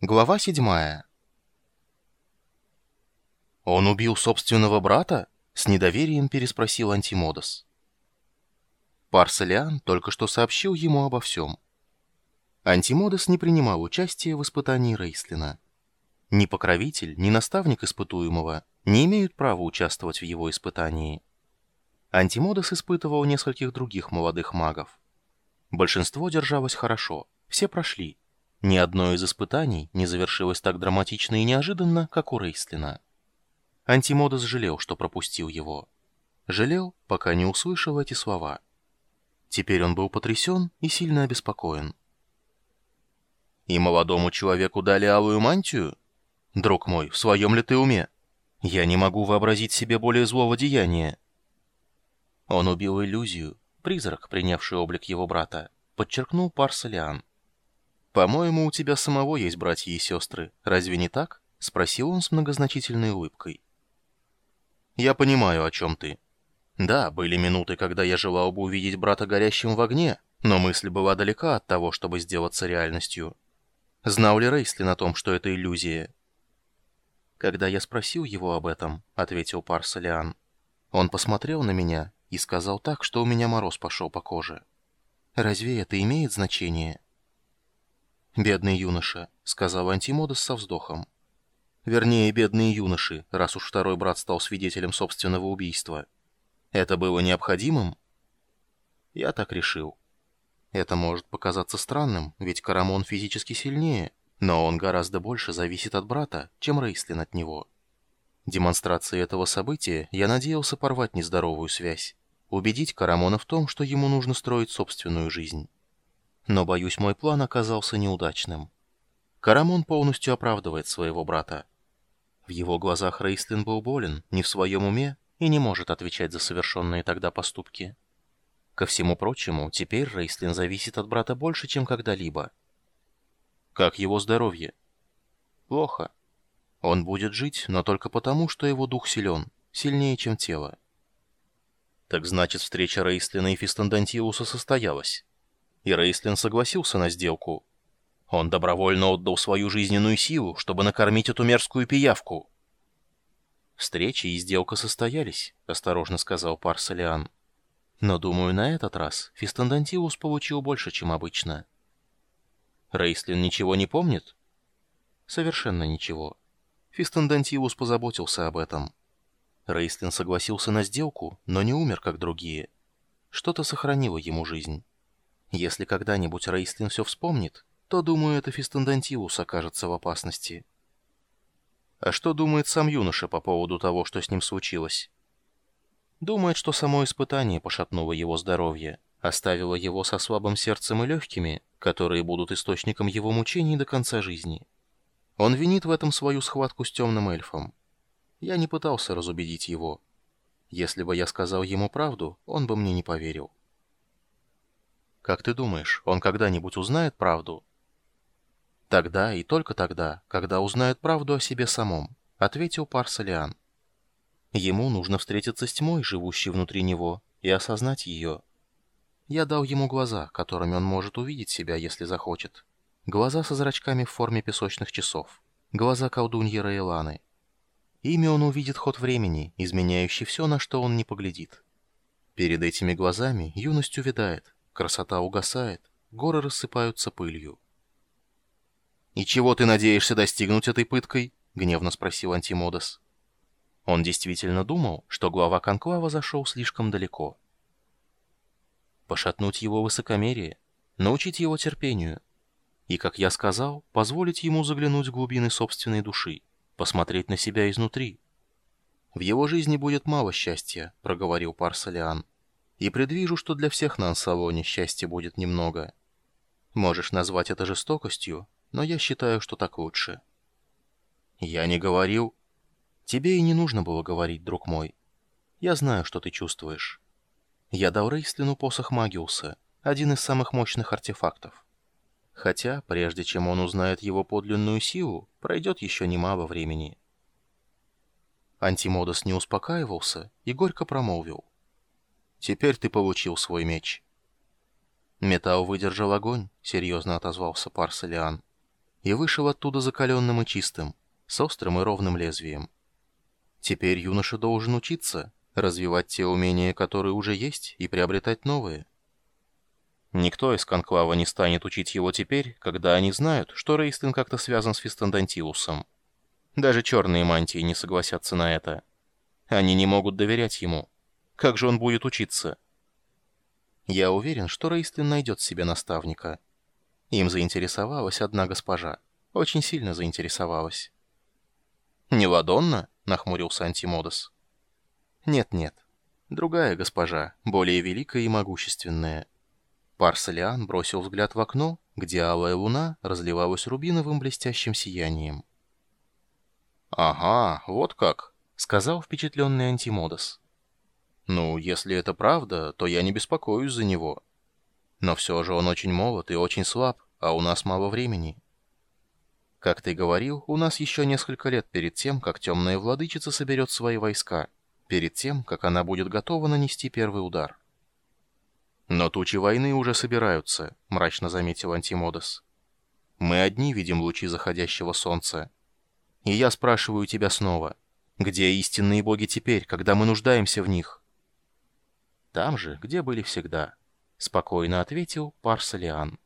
Глава седьмая. «Он убил собственного брата?» — с недоверием переспросил Антимодос. Парсалиан только что сообщил ему обо всем. Антимодос не принимал участия в испытании Рейслина. Ни покровитель, ни наставник испытуемого не имеют права участвовать в его испытании. Антимодос испытывал нескольких других молодых магов. Большинство держалось хорошо, все прошли. Ни одно из испытаний не завершилось так драматично и неожиданно, как у Рейслина. Антимодос жалел, что пропустил его. Жалел, пока не услышал эти слова. Теперь он был потрясен и сильно обеспокоен. «И молодому человеку дали алую мантию? Друг мой, в своем ли ты уме? Я не могу вообразить себе более злого деяния». Он убил иллюзию, призрак, принявший облик его брата, подчеркнул Парсалиан. «По-моему, у тебя самого есть братья и сестры. Разве не так?» — спросил он с многозначительной улыбкой. «Я понимаю, о чем ты. Да, были минуты, когда я желал бы увидеть брата горящим в огне, но мысль была далека от того, чтобы сделаться реальностью. Знал ли Рейслин о том, что это иллюзия?» «Когда я спросил его об этом», — ответил Парсалиан, — «он посмотрел на меня и сказал так, что у меня мороз пошел по коже. Разве это имеет значение? «Бедный юноша», — сказал Антимодос со вздохом. «Вернее, бедные юноши, раз уж второй брат стал свидетелем собственного убийства. Это было необходимым?» «Я так решил. Это может показаться странным, ведь Карамон физически сильнее, но он гораздо больше зависит от брата, чем Рейслин от него». Демонстрацией этого события я надеялся порвать нездоровую связь, убедить Карамона в том, что ему нужно строить собственную жизнь. Но, боюсь, мой план оказался неудачным. Карамон полностью оправдывает своего брата. В его глазах Рейслин был болен, не в своем уме и не может отвечать за совершенные тогда поступки. Ко всему прочему, теперь Рейслин зависит от брата больше, чем когда-либо. Как его здоровье? Плохо. Он будет жить, но только потому, что его дух силен, сильнее, чем тело. Так значит, встреча Рейслина и Фистандантиуса состоялась. И Рейслин согласился на сделку. Он добровольно отдал свою жизненную силу, чтобы накормить эту мерзкую пиявку. «Встреча и сделка состоялись», — осторожно сказал Парсалиан. «Но, думаю, на этот раз Фистандантиус получил больше, чем обычно». «Рейслин ничего не помнит?» «Совершенно ничего». Фистандантиус позаботился об этом. Рейстлин согласился на сделку, но не умер, как другие. Что-то сохранило ему жизнь. Если когда-нибудь Рейстлин все вспомнит, то, думаю, это Фистандантиус окажется в опасности. А что думает сам юноша по поводу того, что с ним случилось? Думает, что само испытание пошатнуло его здоровье, оставило его со слабым сердцем и легкими, которые будут источником его мучений до конца жизни. Он винит в этом свою схватку с темным эльфом. Я не пытался разубедить его. Если бы я сказал ему правду, он бы мне не поверил. Как ты думаешь, он когда-нибудь узнает правду? Тогда и только тогда, когда узнает правду о себе самом, ответил Парсалиан. Ему нужно встретиться с тьмой, живущей внутри него, и осознать ее. Я дал ему глаза, которыми он может увидеть себя, если захочет. Глаза со зрачками в форме песочных часов. Глаза колдуньи Раэланы. Ими он увидит ход времени, изменяющий все, на что он не поглядит. Перед этими глазами юность увядает, красота угасает, горы рассыпаются пылью. «И чего ты надеешься достигнуть этой пыткой?» — гневно спросил Антимодес. Он действительно думал, что глава Конклава зашел слишком далеко. Пошатнуть его высокомерие, научить его терпению — и, как я сказал, позволить ему заглянуть в глубины собственной души, посмотреть на себя изнутри. «В его жизни будет мало счастья», — проговорил Парсалиан. «И предвижу, что для всех на Ансалоне счастья будет немного. Можешь назвать это жестокостью, но я считаю, что так лучше». «Я не говорил...» «Тебе и не нужно было говорить, друг мой. Я знаю, что ты чувствуешь. Я дал Рейслину посох Магиуса, один из самых мощных артефактов. Хотя, прежде чем он узнает его подлинную силу, пройдет еще немало времени. Антимодос не успокаивался и горько промолвил. «Теперь ты получил свой меч». «Металл выдержал огонь», — серьезно отозвался Парсалиан. и вышел оттуда закаленным и чистым, с острым и ровным лезвием. Теперь юноша должен учиться, развивать те умения, которые уже есть, и приобретать новые. Никто из Конклава не станет учить его теперь, когда они знают, что Рейстлин как-то связан с Фистандантиусом. Даже черные мантии не согласятся на это. Они не могут доверять ему. Как же он будет учиться? Я уверен, что Рейстлин найдет себе наставника. Им заинтересовалась одна госпожа. Очень сильно заинтересовалась. «Не Ладонна?» — нахмурился Антимодос. «Нет-нет. Другая госпожа, более великая и могущественная». Парсалиан бросил взгляд в окно, где алая луна разливалась рубиновым блестящим сиянием. «Ага, вот как», — сказал впечатленный Антимодос. «Ну, если это правда, то я не беспокоюсь за него. Но все же он очень молод и очень слаб, а у нас мало времени». Как ты говорил, у нас еще несколько лет перед тем, как темная владычица соберет свои войска, перед тем, как она будет готова нанести первый удар. «Но тучи войны уже собираются», — мрачно заметил Антимодос. «Мы одни видим лучи заходящего солнца. И я спрашиваю тебя снова, где истинные боги теперь, когда мы нуждаемся в них?» «Там же, где были всегда», — спокойно ответил Парсалиан.